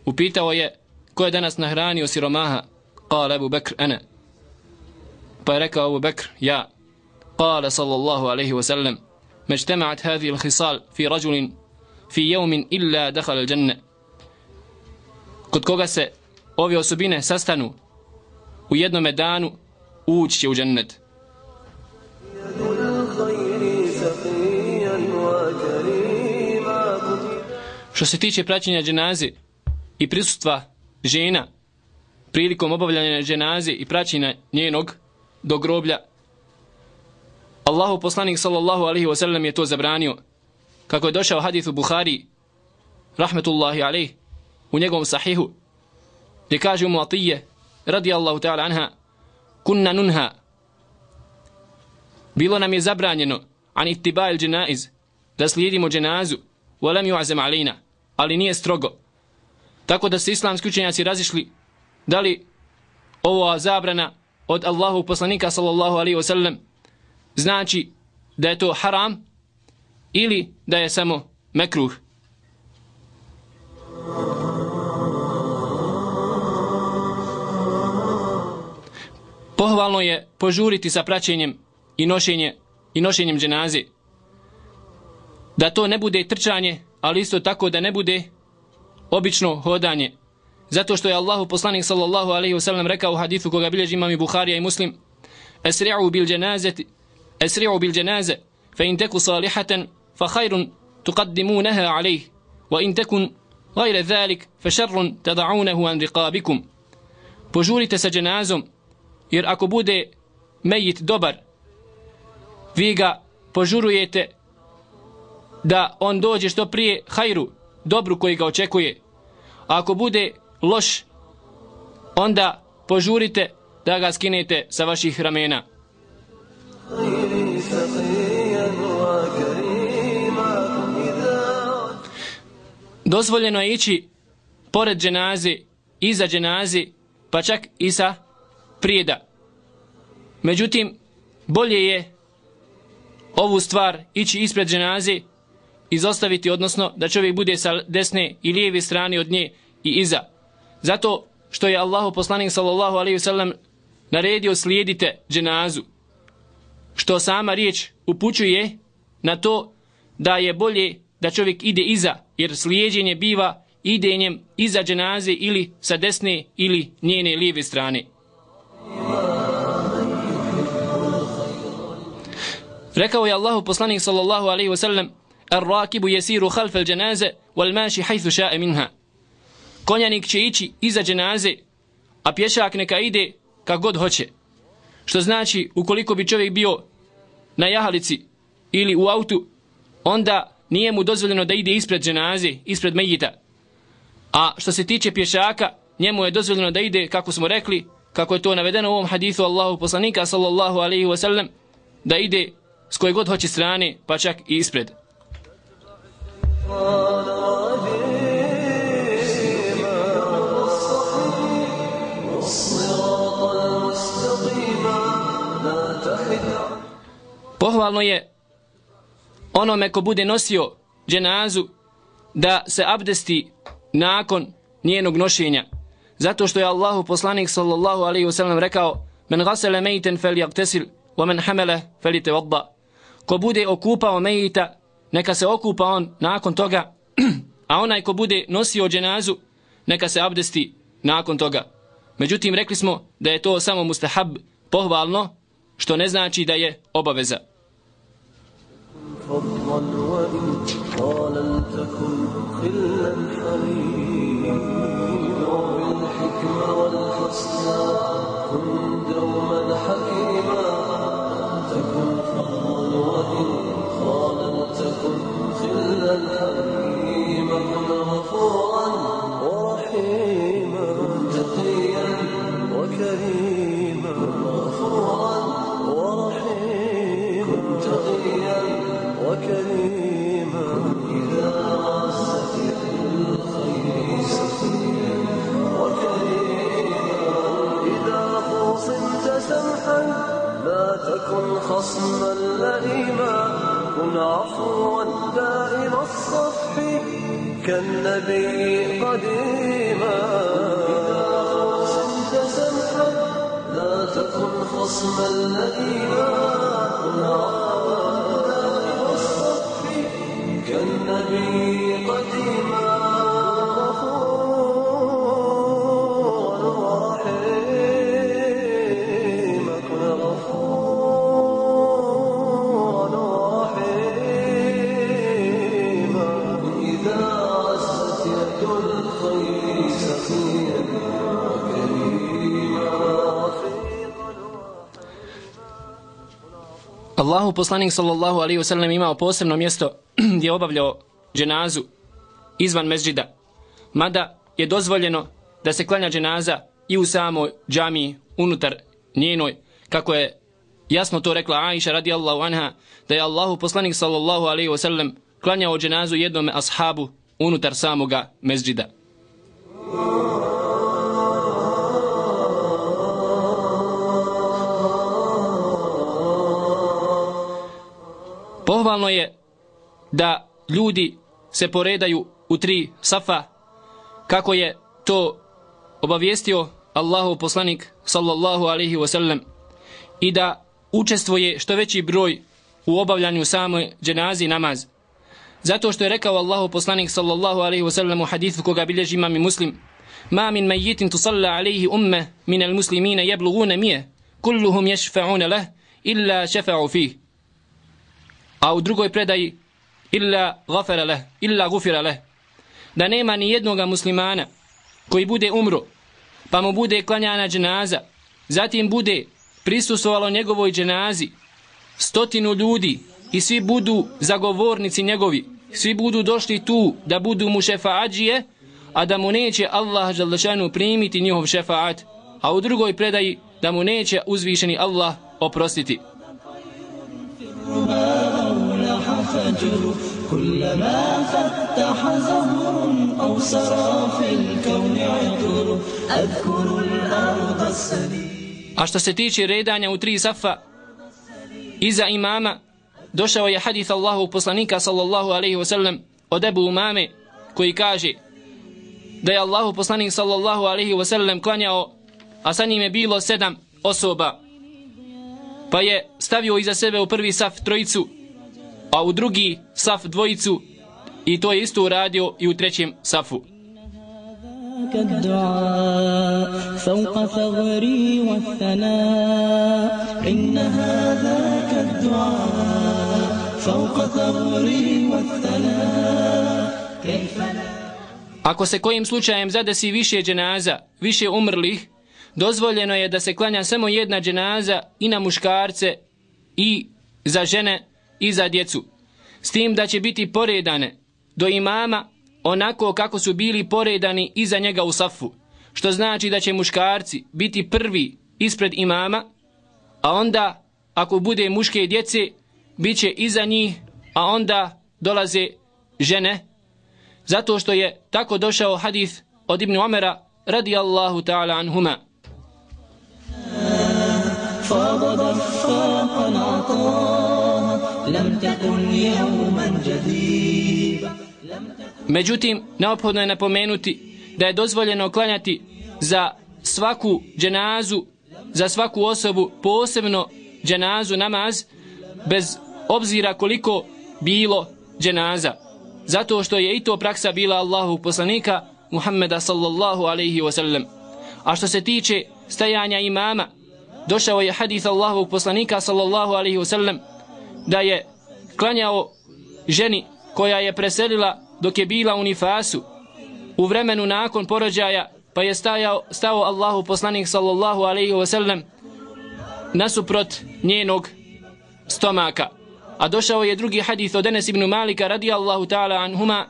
وبيتوا يا كو أدانس نهراني وسيرماها قال أبو بكر أنا فركا أبو بكر يا قال صلى الله عليه وسلم ما اجتمعت هذه الخصال في رجل في يوم إلا دخل الجنة kod koga se ove osobine sastanu u jednom danu ući će u džennet. Što se tiče praćenja dženazi i prisustva žena prilikom obavljanja dženazi i praćenja njenog do groblja, Allahu poslanik sallallahu alaihi wa sallam je to zabranio. Kako je došao hadith u Buhari, rahmetullahi alaihi, u njegovom sahihu, gdje kaže mu Atije, radi Allahu ta'ala anha, kunna nunha, bilo nam je zabranjeno, an ittiba'il dženaiz, da slijedimo dženazu, walam ju'azem alina, ali nije strogo. Tako da se islamski učenjaci razišli, da li ovo zabrana od Allahu poslanika sallallahu alaihi wa sallam, znači da je to haram, ili da je samo mekruh. Pohvalno je požuriti sa praćenjem i nošenje i nošenjem dženaze. Da to ne bude trčanje, ali isto tako da ne bude obično hodanje. Zato što je Allahu poslanik sallallahu alejhi ve sellem rekao u hadisu koga bilježi imam i Buharija i Muslim: "Esri'u bil janazati esri'u bil dženaze fa in taku salihatan fa khairun tuqaddimunaha alayhi, wa in takun ghayra dhalik fa sharrun tad'unahu an riqabikum." Požurite sa dženazom jer ako bude mejit dobar, vi ga požurujete da on dođe što prije hajru, dobru koji ga očekuje. A ako bude loš, onda požurite da ga skinete sa vaših ramena. Dozvoljeno je ići pored dženazi, iza dženazi, pa čak i sa prijeda. Međutim, bolje je ovu stvar ići ispred dženaze, izostaviti, odnosno da čovjek bude sa desne i lijeve strane od nje i iza. Zato što je Allahu poslanik sallallahu alaihi wasallam naredio slijedite dženazu. Što sama riječ upućuje na to da je bolje da čovjek ide iza, jer slijedjenje biva idenjem iza dženaze ili sa desne ili njene lijeve strane. Rekao je Allahu poslanik sallallahu alaihi wasallam Ar-rakibu yasiru khalf al-janaza wal mashi haythu sha'a minha. Konjanik će ići iza dženaze, a pješak neka ide kako god hoće. Što znači, ukoliko bi čovjek bio na jahalici ili u autu, onda nije mu dozvoljeno da ide ispred dženaze, ispred mejita. A što se tiče pješaka, njemu je dozvoljeno da ide, kako smo rekli, kako je to navedeno u ovom hadithu Allahu poslanika sallallahu alaihi wasallam, da ide s koje god hoće strane, pa čak i ispred. Pohvalno je onome ko bude nosio dženazu da se abdesti nakon njenog nošenja. Zato što je Allahu poslanik sallallahu alaihi wasallam rekao Men gasele mejten fel jaktesil wa men hamele fel ite Ko bude okupao mejita, neka se okupa on nakon toga, [clears throat] a onaj ko bude nosio dženazu, neka se abdesti nakon toga. Međutim, rekli smo da je to samo mustahab pohvalno, što ne znači da je obaveza. فضلا وإن قال تكن خلا حليما Allahu poslanik sallallahu alaihi wasallam imao posebno mjesto [clears throat] gdje je obavljao dženazu izvan mezđida. Mada je dozvoljeno da se klanja dženaza i u samoj džamiji unutar njenoj, kako je jasno to rekla Aisha radijallahu anha, da je Allahu poslanik sallallahu alaihi wasallam klanjao dženazu jednom ashabu unutar samoga mezđida. Pohvalno je da ljudi se poredaju u tri safa kako je to obavijestio Allahu poslanik sallallahu alaihi wasallam i da učestvuje što veći broj u obavljanju same dženazi namaz. Zato što je rekao Allahu poslanik sallallahu alaihi wasallam u hadithu koga bilježi imam i muslim Ma min majitin tusalla alaihi umme min al muslimina jeblugune mije kulluhum ješfa'une leh illa šefa'u fih a u drugoj predaji illa gafara leh, illa gufira leh, da nema ni jednoga muslimana koji bude umro, pa mu bude klanjana dženaza, zatim bude prisustvovalo njegovoj dženazi stotinu ljudi i svi budu zagovornici njegovi, svi budu došli tu da budu mu šefaadžije, a da mu neće Allah žaldašanu primiti njihov šefaat, a u drugoj predaji da mu neće uzvišeni Allah oprostiti. كلما فتح زهر أو سرى في الكون عطر أذكر الأرض السليم A što se tiče redanja u tri safa iza imama došao je hadith Allahu poslanika sallallahu alaihi wa sallam od Ebu Umame koji kaže da je Allahu poslanik sallallahu alaihi wa sallam klanjao a sa njim je bilo sedam osoba pa je stavio iza sebe u prvi saf trojicu a u drugi saf dvojicu i to je isto uradio i u trećem safu كالدعاء فوق ثغري والثناء إن هذا كالدعاء فوق ثغري والثناء كيف Ako se kojim slučajem zadesi više dženaza, više umrlih, dozvoljeno je da se klanja samo jedna dženaza i na muškarce i za žene i za djecu. S tim da će biti poredane do imama onako kako su bili poredani iza njega u safu, što znači da će muškarci biti prvi ispred imama, a onda ako bude muške djece, bit će iza njih, a onda dolaze žene, zato što je tako došao hadith od Ibn Omera radijallahu ta'ala anhuma. لم تكن يوما جديدا Međutim, neophodno je napomenuti da je dozvoljeno klanjati za svaku dženazu, za svaku osobu, posebno dženazu namaz, bez obzira koliko bilo dženaza. Zato što je i to praksa bila Allahu poslanika Muhammeda sallallahu alaihi wasallam. A što se tiče stajanja imama, došao je hadith Allahu poslanika sallallahu alaihi wasallam da je klanjao ženi koja je preselila dok je bila u nifasu. U vremenu nakon porođaja pa je stajao, stao Allahu poslanik sallallahu alaihi wasallam nasuprot njenog stomaka. A došao je drugi hadith od Enes ibn Malika radijallahu ta'ala anhuma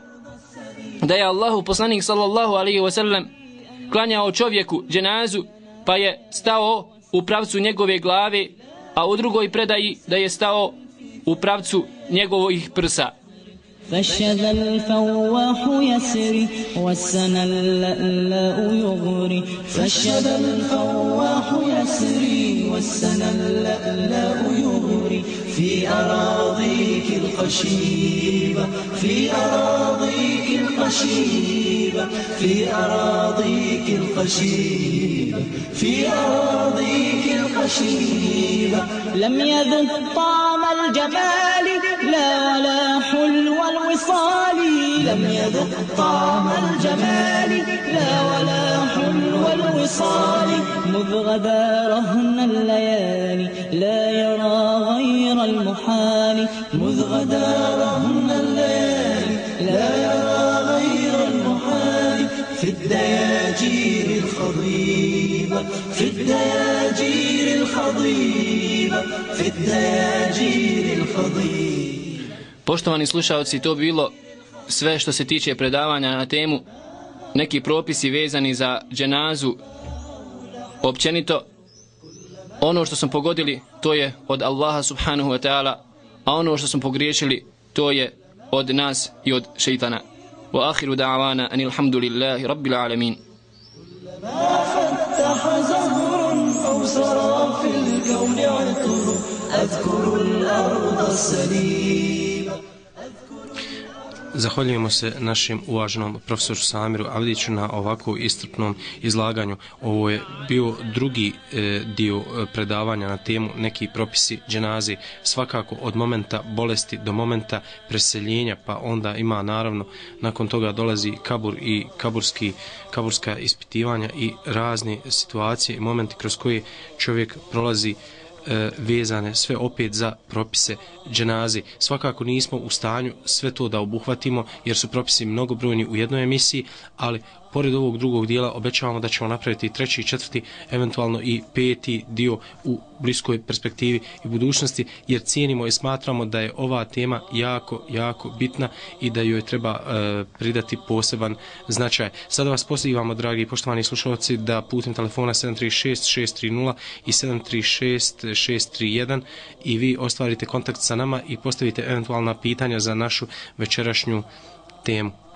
da je Allahu poslanik sallallahu alaihi wasallam klanjao čovjeku dženazu pa je stao u pravcu njegove glave a u drugoj predaji da je stao u pravcu njegovih prsa فالشذا الفواح يسري والسنا اللألاء يغري فالشذا الفواح يسري والسنا اللألاء يغري في أراضيك الخشيبة في أراضيك الخشيبة في أراضيك الخشيبة في أراضيك الخشيبة لم يذق طعم الجمال لا ولا لم يذق طعم الجمال لا ولا حلو الوصال. مذ غدا رهن الليالي لا يرى غير المحال. مذ غدا رهن الليالي لا يرى غير المحال. في الدياجير الخضيبة في الدياجير الخضيبة في الدياجير الخضيبة. Poštovani slušalci, to bi bilo sve što se tiče predavanja na temu neki propisi vezani za dženazu općenito ono što smo pogodili to je od Allaha subhanahu wa ta'ala a ono što smo pogriješili to je od nas i od šeitana wa akhiru da'avana anil hamdulillahi rabbil alamin أذكر الأرض السليم Zahvaljujemo se našem uvaženom profesoru Samiru Avdiću na ovako istrpnom izlaganju. Ovo je bio drugi e, dio e, predavanja na temu neki propisi dženazi. Svakako od momenta bolesti do momenta preseljenja, pa onda ima naravno nakon toga dolazi kabur i kaburski, kaburska ispitivanja i razne situacije i momenti kroz koje čovjek prolazi e, vezane sve opet za propise dženazi. Svakako nismo u stanju sve to da obuhvatimo jer su propisi mnogobrojni u jednoj emisiji, ali pored ovog drugog dijela obećavamo da ćemo napraviti i treći i četvrti, eventualno i peti dio u bliskoj perspektivi i budućnosti, jer cijenimo i smatramo da je ova tema jako, jako bitna i da joj treba e, pridati poseban značaj. Sada vas pozivamo, dragi poštovani slušalci, da putem telefona 736-630 i 736-631 i vi ostvarite kontakt sa nama i postavite eventualna pitanja za našu večerašnju temu.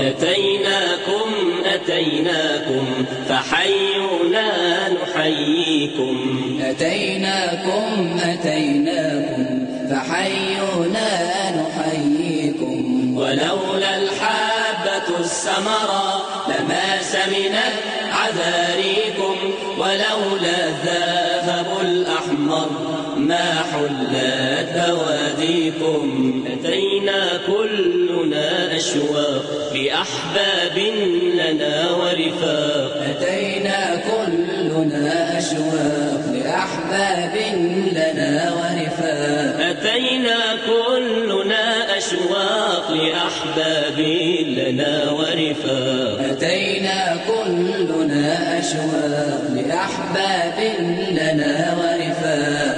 أتيناكم أتيناكم فحيونا نحييكم. أتيناكم أتيناكم فحيونا نحييكم. ولولا ما حلت بواديكم أتينا كلنا أشواق لأحباب لنا ورفاق أتينا كلنا أشواق لأحباب لنا ورفاق أتينا كلنا أشواق لأحباب لنا ورفاق أتينا كلنا أشواق لأحباب لنا ورفاق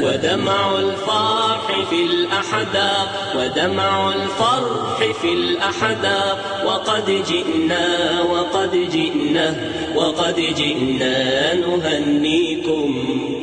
ودمع الفرح في الأحداق ودمع الفرح في الأحداق وقد جئنا وقد جئنا وقد جئنا نهنيكم.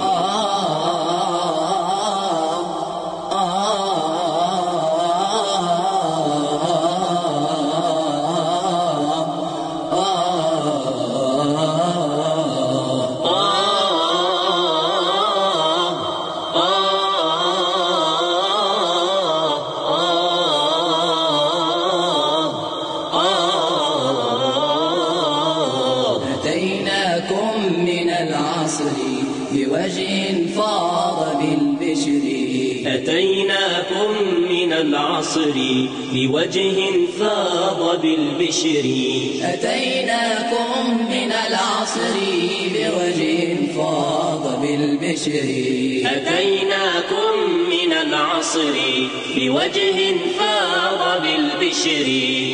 بوجه فاض بالبشر. أتيناكم من العصر بوجه فاض بالبشر. أتيناكم من العصر بوجه فاض بالبشر.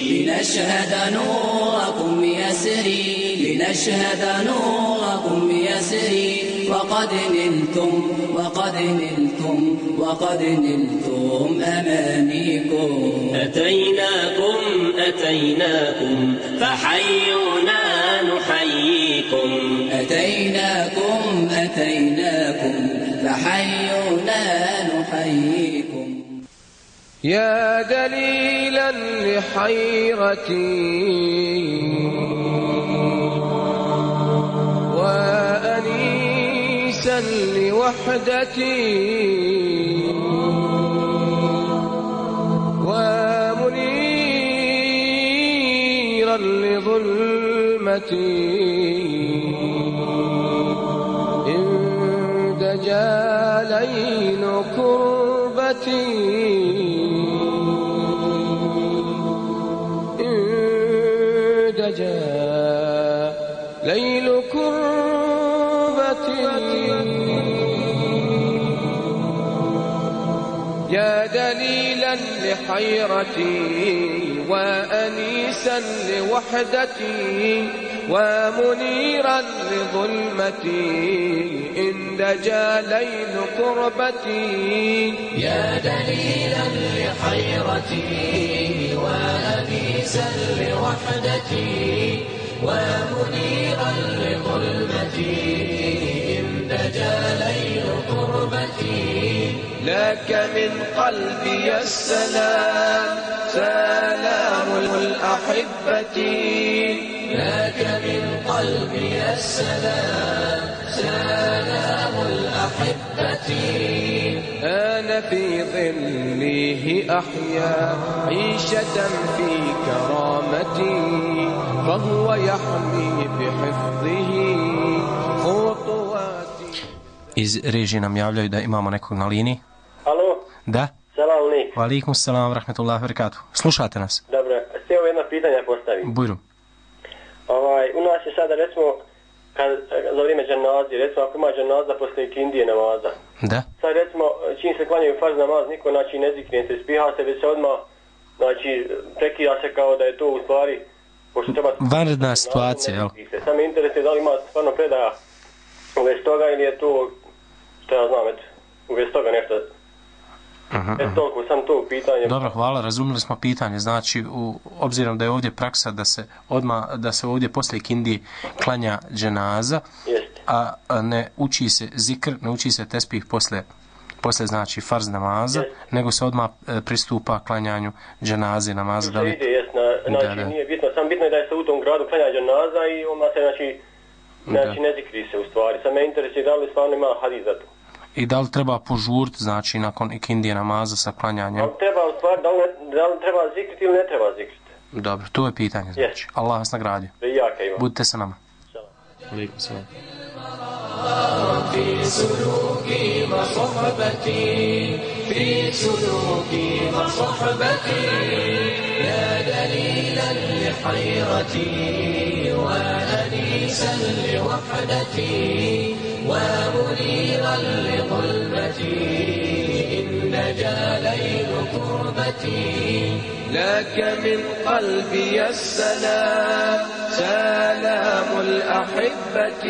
لنشهد نوركم يسري لنشهد نوركم يسري وقد نلتم وقد نلتم وقد نلتم أمانيكم أتيناكم أتيناكم فحيونا نحييكم. أتيناكم أتيناكم فحيونا نحييكم. يا دليلا لحيرتي. لوحدتي ومنيرا لظلمتي إن دجى ليل كربتي لحيرتي وأنيسا لوحدتي ومنيرا لظلمتي إن دجى ليل كربتي يا دليلا لحيرتي وأنيسا لوحدتي ومنيرا لظلمتي إن دجى ليل قربتي. لك من قلبي السلام. سلام الأحبة. لك من قلبي السلام. سلام الأحبة. أنا في ظله أحيا. عيشة في كرامتي فهو يحمي بحفظه. خطواتي. Iz režije nam javljaju da imamo nekog na liniji. Da? salam lik. Wa alaikum salam wa rahmatullahi wa barakatuh. Slušate nas? Dobro, htio jedno pitanje postavim. Bujru. Ovaj, u nas je sada recimo kad, za vrijeme dženazi, recimo ako ima dženaza posle ikindije namaza, Da. sad recimo čim se klanjaju farz namaz, niko znači ne zikne se, spiha se, već se odmah, znači prekida se kao da je to u stvari, pošto treba... Vanredna situacija, jel? Sam me interesuje da li ima stvarno predaja u vezi toga ili je to, što ja znam, eto, u vezi toga nešto. Aha, E, toliko sam to pitanje. Dobro, hvala, razumeli smo pitanje. Znači, u, obzirom da je ovdje praksa da se odma da se ovdje posle kindi klanja dženaza, Jeste. a, a ne uči se zikr, ne uči se tespih posle posle znači farz namaza, Jeste. nego se odmah e, pristupa klanjanju dženaze namaza. Da li, ide, jest, na, znači Da, da. nije bitno, sam bitno je da je se u tom gradu klanja dženaza i onda se, znači, znači Da. ne zikri se u stvari. Sam me interesuje da li stvarno ima hadis za to. I da li treba požurt, znači, nakon ikindije namaza sa klanjanjem? Ali treba u stvari, da li, ne- da li treba zikriti ili ne treba zikriti. Dobro, to je pitanje, znači. Allah vas nagradio. Da i jaka ima. Budite sa nama. Salam. Alaikum salam. في سلوكي وصحبتي في سلوكي وصحبتي يا دليلا لحيرتي وأنيسا لوحدتي ومنيرا لظلمتي إن نجا ليل كربتي لك من قلبي السلام سلام الأحبة.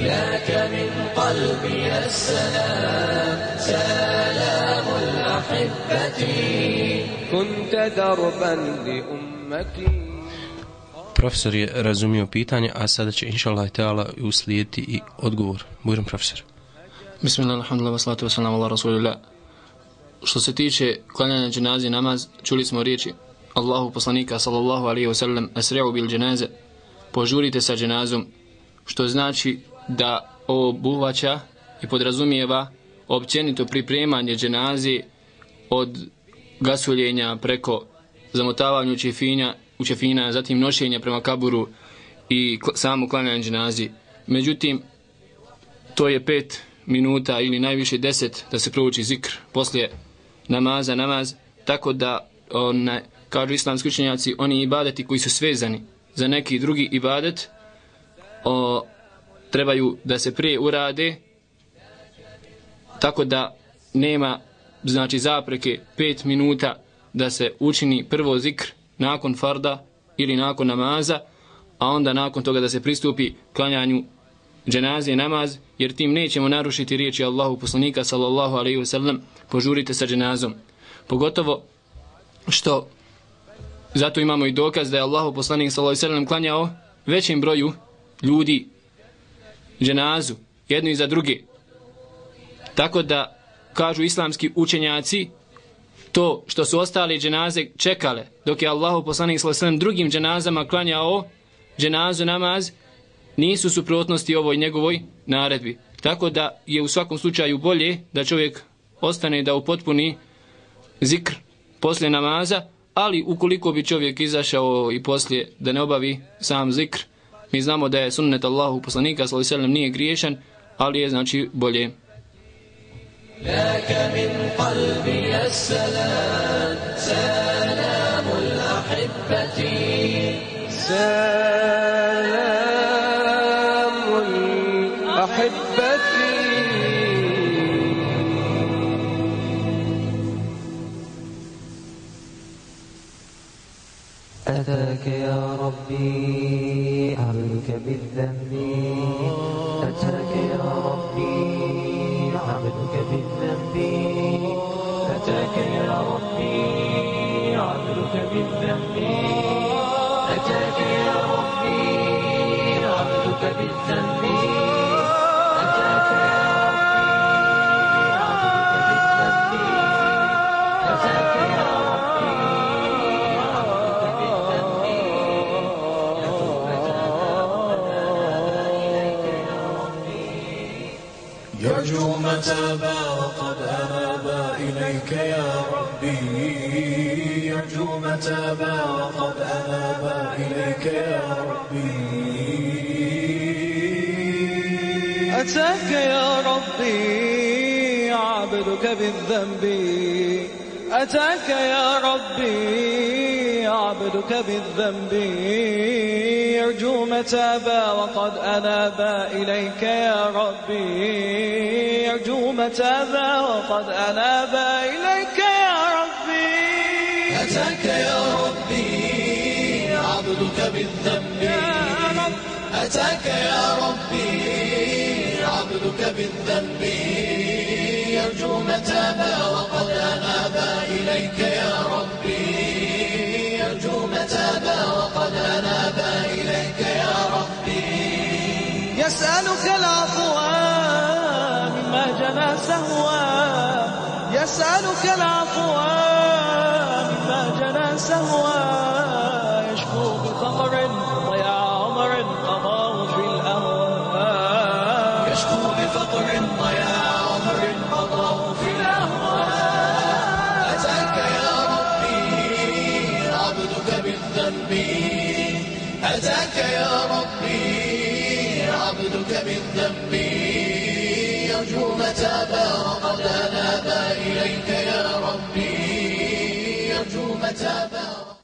لك من قلبي السلام سلام الأحبة. كنت دربا لأمتي. Profesor je razumio pitanje, a sada će inša Allah teala uslijediti i odgovor. Bujrom profesor. Bismillah, alhamdulillah, wa salatu wa salam, rasulillah. Što se tiče klanjanja dženaze namaz, čuli smo riječi Allahu poslanika sallallahu alaihi wa sallam asri'u bil dženaze, požurite sa dženazom, što znači da ovo buvaća i podrazumijeva općenito pripremanje dženazi od gasuljenja preko zamotavanja čefinja učefina, zatim nošenje prema kaburu i samo klanjanje dženazi. Međutim, to je pet minuta ili najviše deset da se prouči zikr poslije namaza, namaz, tako da ona, kažu islamski učenjaci, oni ibadeti koji su svezani za neki drugi ibadet, o, trebaju da se prije urade, tako da nema znači zapreke pet minuta da se učini prvo zikr nakon farda ili nakon namaza, a onda nakon toga da se pristupi klanjanju dženaze namaz, jer tim nećemo narušiti riječi Allahu poslanika sallallahu alaihi wasallam, požurite sa dženazom. Pogotovo što zato imamo i dokaz da je Allahu poslanik sallallahu alaihi wasallam klanjao većem broju ljudi dženazu, jednu iza druge. Tako da kažu islamski učenjaci to što su ostali dženaze čekale dok je Allahu poslanik sallallahu wasallam drugim dženazama klanjao dženazu namaz nisu suprotnosti ovoj njegovoj naredbi. Tako da je u svakom slučaju bolje da čovjek ostane da upotpuni zikr poslije namaza, ali ukoliko bi čovjek izašao i poslije da ne obavi sam zikr, mi znamo da je sunnet Allahu poslanika sallallahu alejhi ve sellem nije griješan, ali je znači bolje. لك من قلبي السلام سلام الأحبة. سلام الأحبة. أتاك يا ربي عبدك بالذنب. يرجو متابا وقد أنابا إليك يا ربي. يرجو متابا وقد أنابا إليك يا ربي. أتاك يا ربي عبدك بالذنب. أتاك يا ربي عبدك بالذنب. يرجو متابا وقد أنابا إليك يا ربي. يرجو متابا وقد أنابا إليك يا ربي. أتاك يا ربي عبدك بالذنب. أتاك يا ربي عبدك بالذنب. يرجو متابا وقد أنابا إليك يا ربي. يرجو متابا وقد أنابا إليك يا ربي. يسألك العفو مما جنى سهوا. يسألك العفو مما جنى سهوا. ذنبي يرجو متى بارق لنا ما إليك يا ربي. يرجو متى بارق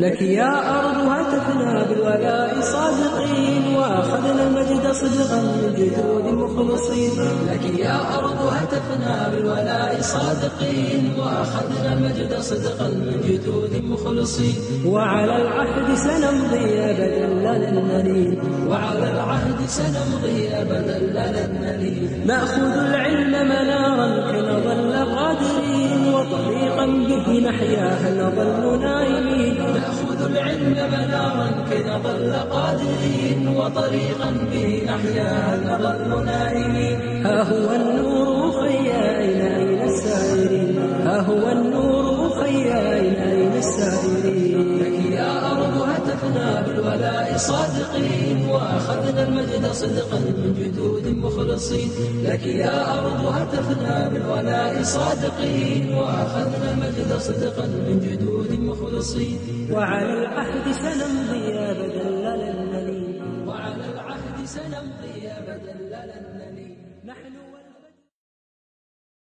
لك يا أرض هتفنا بالولاء صادقين وأخذنا المجد صدقا من جدود مخلصين. لك يا أرض هتفنا بالولاء صادقين وأخذنا المجد صدقا من جدود مخلصين. وعلى العهد سنمضي أبدا لن نلين وعلى العهد سنمضي أبدا لن نلين نأخذ العلم منارا كنظل قادرين. وطريقا به نحياها نظل نائمين. نأخذ العلم منارا كي نظل قادرين. وطريقا به نحياها نظل نائمين. ها هو النور خيا أين أين السائرين ها هو النور خيا أين أين السائرين أرض هتفنا بالولاء صادقين وأخذنا المجد صدقا من جدود مخلصين. لك يا أرض هتفنا بالولاء صادقين وأخذنا المجد صدقا من جدود مخلصين. وعلى العهد سنمضي أبدا لن نلين. وعلى العهد سنمضي لن نلين. نحن ولا